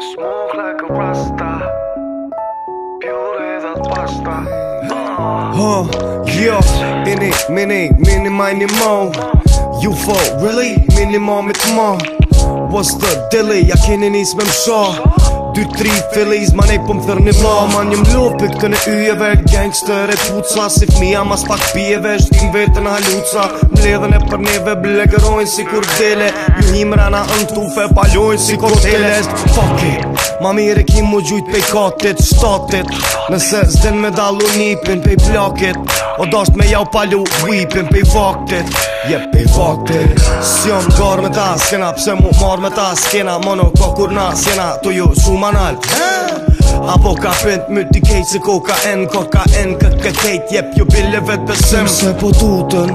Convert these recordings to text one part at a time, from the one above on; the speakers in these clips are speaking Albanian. Smoke like a rasta. Beauty that pasta. Oh, yeah. Mini, mini, mini, mini, mo. You for really? Mini, mini, mini, mini, What's the dilly? I can't even see dy tri feliz ma nej po më thërni vla ma një më për këtën e ujeve gangster e puca si fmija mas pak pjeve shtim vetën haluca luca ledhën e për neve blegërojnë si kur dele Ju një mëra na në tufe palojnë si kur tele est fuck it ma mire ki mu gjujt pej katit shtatit nëse zden me dalu njipin pej plakit o dasht me jau palu hujpin pej vaktit Jep pej fakti Si jom t'gar me ta skena Pse mu mar me ta skena Mono ko kur na skena Tu ju su manal Apo ka pint më t'i kejt Se ko ka en Ko ka en kët kët kejt Jep ju bille vet pesim Se po tutën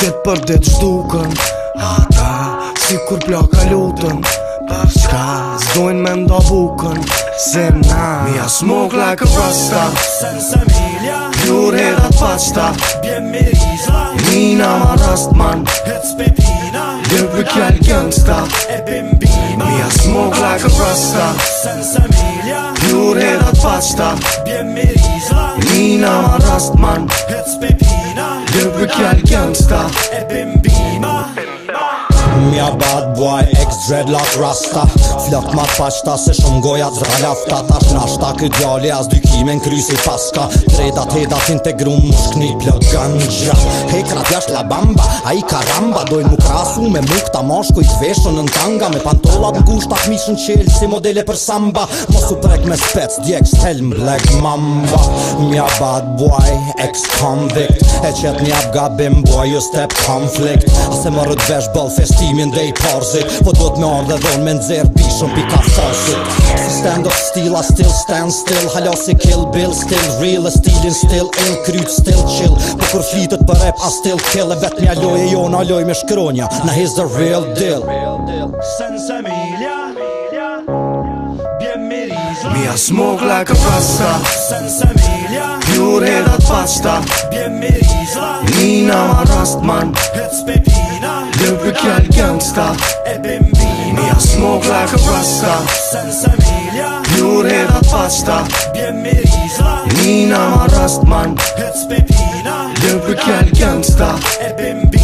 Dit për dit shtukën Ata Si kur plaka lutën Ska zdojnë me nda bukën Se na Mi a smoke like a rasta Senza milja Jure da pasta Bjem me rizla Mina ma rast man Hec pepina Dërbë kjall gangsta E bimbima Mi a smoke like a rasta Senza milja Jure da pasta Bjem me rizla Mina ma rast man Hec pepina Dërbë kjall gangsta E bimbima Bimbima Mi bad boy, ex dreadlock rasta Flok ma pashta se shumë goja të zra lafta Ta shnashta kë gjali as dykime në krysi paska Tredat, hedat, edat integru më shkni plë gëngja Hej krat jash la bamba, a i karamba Doj mu krasu me muk ta i të veshën në tanga Me pantolat në gusht atë qelë si modele për samba Mos u prek me spec, djek shtel black mamba Mi bad boy, ex convict E qet një ap gabim boy, ju step conflict Ase më rëtvesh bëll fest dhe i parzit Po do me ardhe dhon me nxer pishon pi kasasit Si stand up still, I still stand still Halo si kill bill, still real E stilin still, in kryt, still chill Po kur flitet për rap, I still kill E vet një aloj e jo në aloj me shkronja Na he's the real deal Sen Emilia milja Bjem miriza Mi a smog ka pasta Sen Emilia milja Pjure da t'pasta Bjem miriza Nina ma rast man Hec pe youngster Me I smoke like a rasta Senza miglia Pure da pasta Bien merisa Nina Rastman Hets pepina Lyrical gangsta Ebben